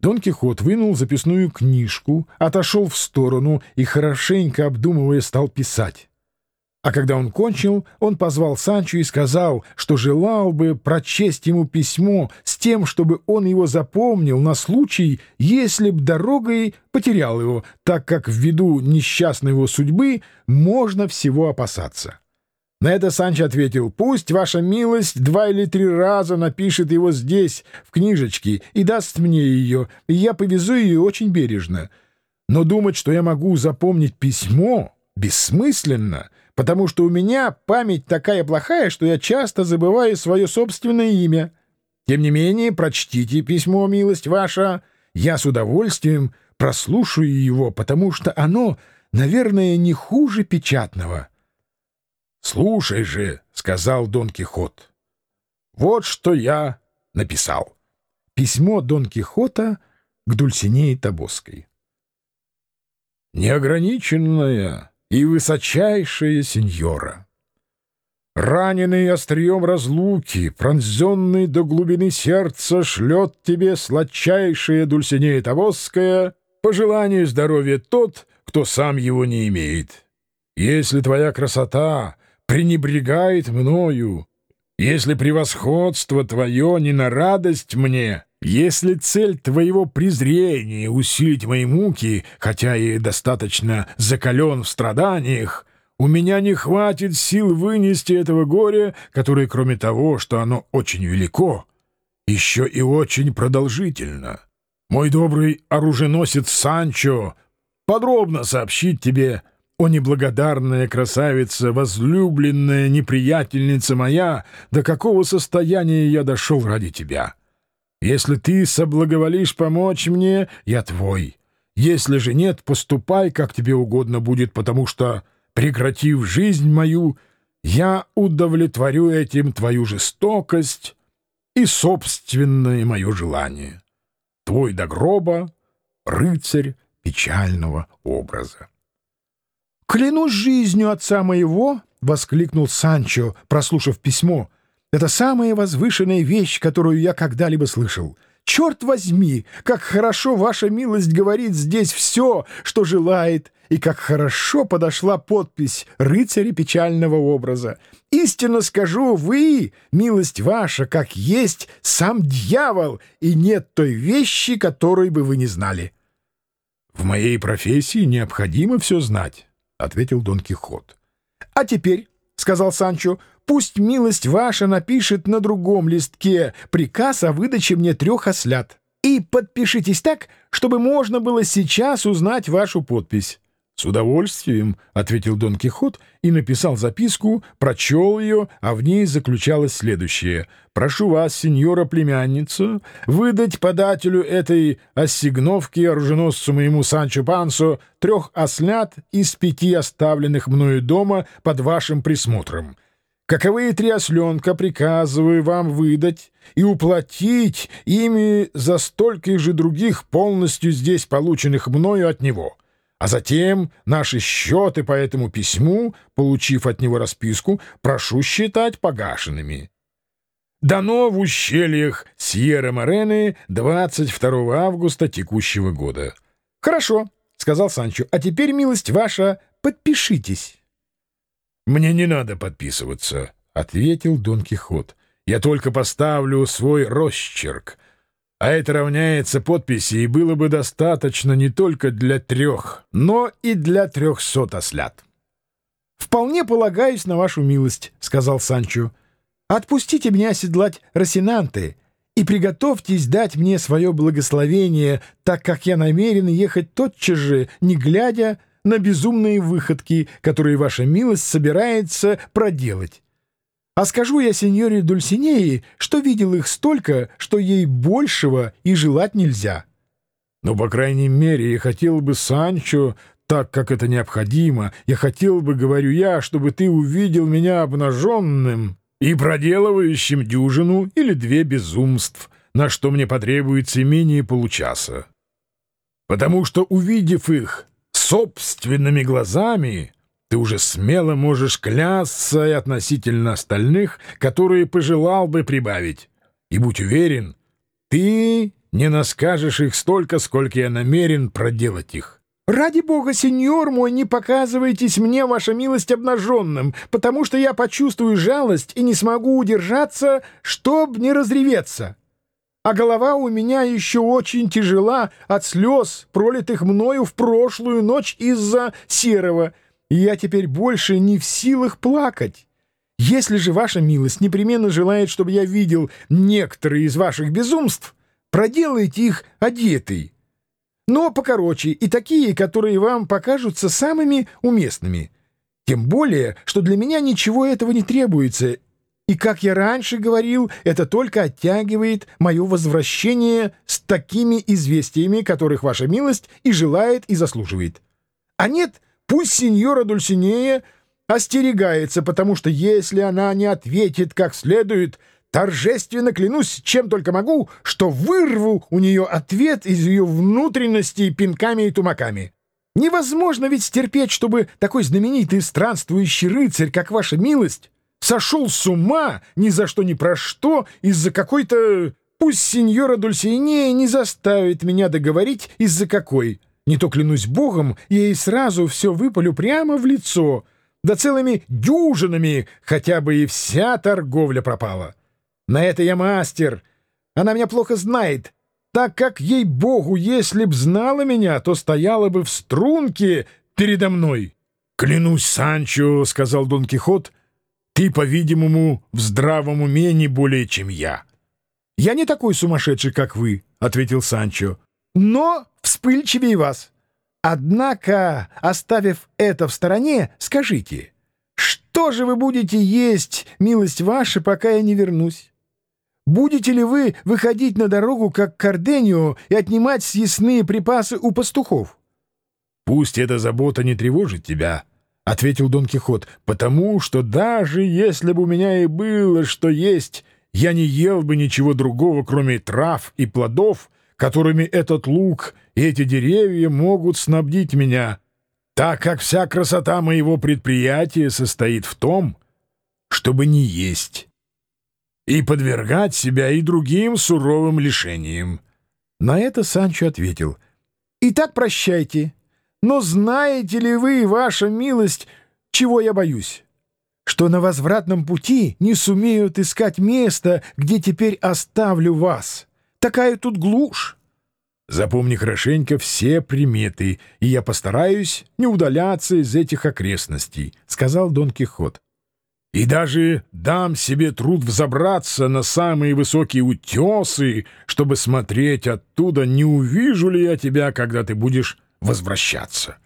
Дон Кихот вынул записную книжку, отошел в сторону и, хорошенько обдумывая, стал писать. А когда он кончил, он позвал Санчо и сказал, что желал бы прочесть ему письмо с тем, чтобы он его запомнил на случай, если б дорогой потерял его, так как ввиду несчастной его судьбы можно всего опасаться. На это Санчо ответил, «Пусть ваша милость два или три раза напишет его здесь, в книжечке, и даст мне ее, и я повезу ее очень бережно. Но думать, что я могу запомнить письмо, бессмысленно, потому что у меня память такая плохая, что я часто забываю свое собственное имя. Тем не менее, прочтите письмо, милость ваша, я с удовольствием прослушаю его, потому что оно, наверное, не хуже печатного». «Слушай же», — сказал Дон Кихот, — «вот что я написал». Письмо Дон Кихота к Дульсинее Табоской. «Неограниченная и высочайшая сеньора, раненый острием разлуки, пронзенный до глубины сердца, шлет тебе сладчайшая Дульсинея Табосская пожелание здоровья тот, кто сам его не имеет. Если твоя красота пренебрегает мною, если превосходство твое не на радость мне, если цель твоего презрения усилить мои муки, хотя и достаточно закален в страданиях, у меня не хватит сил вынести этого горя, которое, кроме того, что оно очень велико, еще и очень продолжительно. Мой добрый оруженосец Санчо подробно сообщит тебе «О неблагодарная красавица, возлюбленная неприятельница моя, до какого состояния я дошел ради тебя! Если ты соблаговолишь помочь мне, я твой. Если же нет, поступай, как тебе угодно будет, потому что, прекратив жизнь мою, я удовлетворю этим твою жестокость и собственное мое желание. Твой до гроба — рыцарь печального образа. «Клянусь жизнью отца моего!» — воскликнул Санчо, прослушав письмо. «Это самая возвышенная вещь, которую я когда-либо слышал. Черт возьми, как хорошо ваша милость говорит здесь все, что желает, и как хорошо подошла подпись рыцаря печального образа. Истинно скажу, вы, милость ваша, как есть сам дьявол, и нет той вещи, которой бы вы не знали». «В моей профессии необходимо все знать». — ответил Дон Кихот. — А теперь, — сказал Санчо, — пусть милость ваша напишет на другом листке приказ о выдаче мне трех ослят. И подпишитесь так, чтобы можно было сейчас узнать вашу подпись. «С удовольствием», — ответил Дон Кихот и написал записку, прочел ее, а в ней заключалось следующее. «Прошу вас, сеньора-племянница, выдать подателю этой ассигновки оруженосцу моему Санчо Пансо трех ослят из пяти оставленных мною дома под вашим присмотром. Каковые три осленка приказываю вам выдать и уплатить ими за столько же других полностью здесь полученных мною от него» а затем наши счеты по этому письму, получив от него расписку, прошу считать погашенными. Дано в ущельях Сьерра-Морены 22 августа текущего года. — Хорошо, — сказал Санчо, — а теперь, милость ваша, подпишитесь. — Мне не надо подписываться, — ответил Дон Кихот. — Я только поставлю свой росчерк — а это равняется подписи, и было бы достаточно не только для трех, но и для трехсот ослят. — Вполне полагаюсь на вашу милость, — сказал Санчо. — Отпустите меня оседлать Росинанты и приготовьтесь дать мне свое благословение, так как я намерен ехать тотчас же, не глядя на безумные выходки, которые ваша милость собирается проделать. А скажу я сеньоре Дульсинеи, что видел их столько, что ей большего и желать нельзя. Но, по крайней мере, я хотел бы, Санчо, так как это необходимо, я хотел бы, говорю я, чтобы ты увидел меня обнаженным и проделывающим дюжину или две безумств, на что мне потребуется менее получаса. Потому что, увидев их собственными глазами, ты уже смело можешь клясться и относительно остальных, которые пожелал бы прибавить. И будь уверен, ты не наскажешь их столько, сколько я намерен проделать их. «Ради бога, сеньор мой, не показывайтесь мне, ваша милость, обнаженным, потому что я почувствую жалость и не смогу удержаться, чтоб не разреветься. А голова у меня еще очень тяжела от слез, пролитых мною в прошлую ночь из-за серого, и я теперь больше не в силах плакать. Если же ваша милость непременно желает, чтобы я видел некоторые из ваших безумств, проделайте их одетый» но покороче и такие, которые вам покажутся самыми уместными. Тем более, что для меня ничего этого не требуется, и, как я раньше говорил, это только оттягивает мое возвращение с такими известиями, которых ваша милость и желает, и заслуживает. А нет, пусть сеньора Дульсинея остерегается, потому что если она не ответит как следует — Торжественно клянусь, чем только могу, что вырву у нее ответ из ее внутренностей пинками и тумаками. Невозможно ведь стерпеть, чтобы такой знаменитый странствующий рыцарь, как ваша милость, сошел с ума ни за что ни про что из-за какой-то... Пусть сеньора Дульсинея не заставит меня договорить, из-за какой. Не то, клянусь богом, я ей сразу все выпалю прямо в лицо, да целыми дюжинами хотя бы и вся торговля пропала. На это я мастер. Она меня плохо знает, так как, ей-богу, если б знала меня, то стояла бы в струнке передо мной. — Клянусь, Санчо, — сказал Дон Кихот, — ты, по-видимому, в здравом уме не более, чем я. — Я не такой сумасшедший, как вы, — ответил Санчо, — но вспыльчивее вас. Однако, оставив это в стороне, скажите, что же вы будете есть, милость ваша, пока я не вернусь? Будете ли вы выходить на дорогу, как Карденио, и отнимать съестные припасы у пастухов? — Пусть эта забота не тревожит тебя, — ответил Дон Кихот, — потому что даже если бы у меня и было что есть, я не ел бы ничего другого, кроме трав и плодов, которыми этот луг и эти деревья могут снабдить меня, так как вся красота моего предприятия состоит в том, чтобы не есть и подвергать себя и другим суровым лишениям. На это Санчо ответил, «Итак, прощайте, но знаете ли вы, ваша милость, чего я боюсь? Что на возвратном пути не сумею искать место, где теперь оставлю вас. Такая тут глушь». Запомни хорошенько все приметы, и я постараюсь не удаляться из этих окрестностей, — сказал Дон Кихот и даже дам себе труд взобраться на самые высокие утесы, чтобы смотреть оттуда, не увижу ли я тебя, когда ты будешь возвращаться.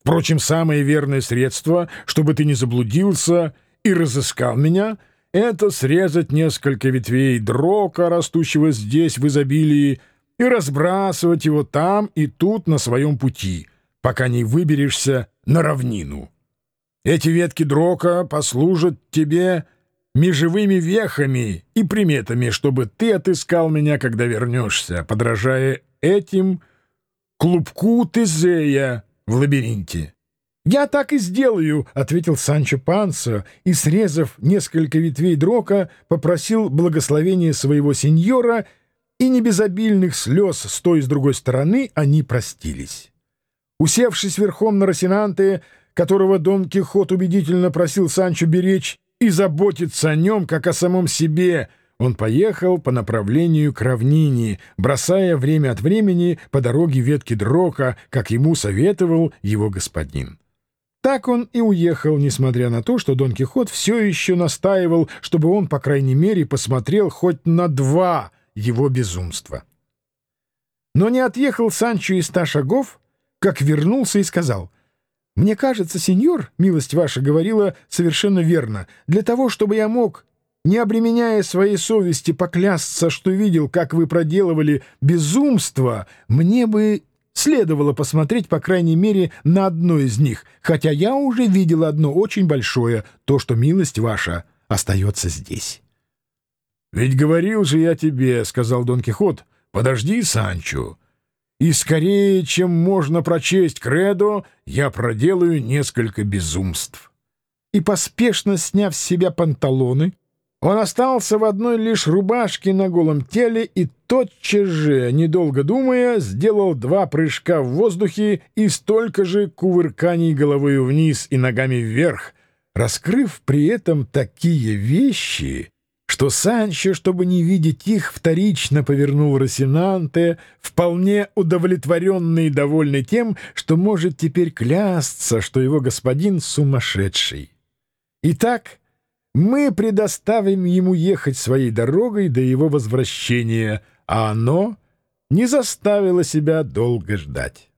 Впрочем, самое верное средство, чтобы ты не заблудился и разыскал меня, это срезать несколько ветвей дрока, растущего здесь в изобилии, и разбрасывать его там и тут на своем пути, пока не выберешься на равнину. Эти ветки дрока послужат тебе межевыми вехами и приметами, чтобы ты отыскал меня, когда вернешься, подражая этим клубку Тезея в лабиринте. — Я так и сделаю, — ответил Санчо Пансо, и, срезав несколько ветвей дрока, попросил благословения своего сеньора, и не без обильных слез с той и с другой стороны они простились. Усевшись верхом на Росинанте, которого Дон Кихот убедительно просил Санчо беречь и заботиться о нем, как о самом себе, он поехал по направлению к равнине, бросая время от времени по дороге ветки дрока, как ему советовал его господин. Так он и уехал, несмотря на то, что Дон Кихот все еще настаивал, чтобы он, по крайней мере, посмотрел хоть на два его безумства. Но не отъехал Санчо из ста шагов, как вернулся и сказал — мне кажется, сеньор, милость ваша говорила совершенно верно. Для того, чтобы я мог, не обременяя своей совести, поклясться, что видел, как вы проделывали безумство, мне бы следовало посмотреть, по крайней мере, на одно из них, хотя я уже видел одно очень большое, то, что милость ваша остается здесь. — Ведь говорил же я тебе, — сказал Дон Кихот, — подожди, Санчо, и скорее, чем можно прочесть кредо, я проделаю несколько безумств. И поспешно сняв с себя панталоны, Он остался в одной лишь рубашке на голом теле и тотчас же, недолго думая, сделал два прыжка в воздухе и столько же кувырканий головой вниз и ногами вверх, раскрыв при этом такие вещи, что Санчо, чтобы не видеть их, вторично повернул Росинанте, вполне удовлетворенный и довольный тем, что может теперь клясться, что его господин сумасшедший. Итак, мы предоставим ему ехать своей дорогой до его возвращения, а оно не заставило себя долго ждать.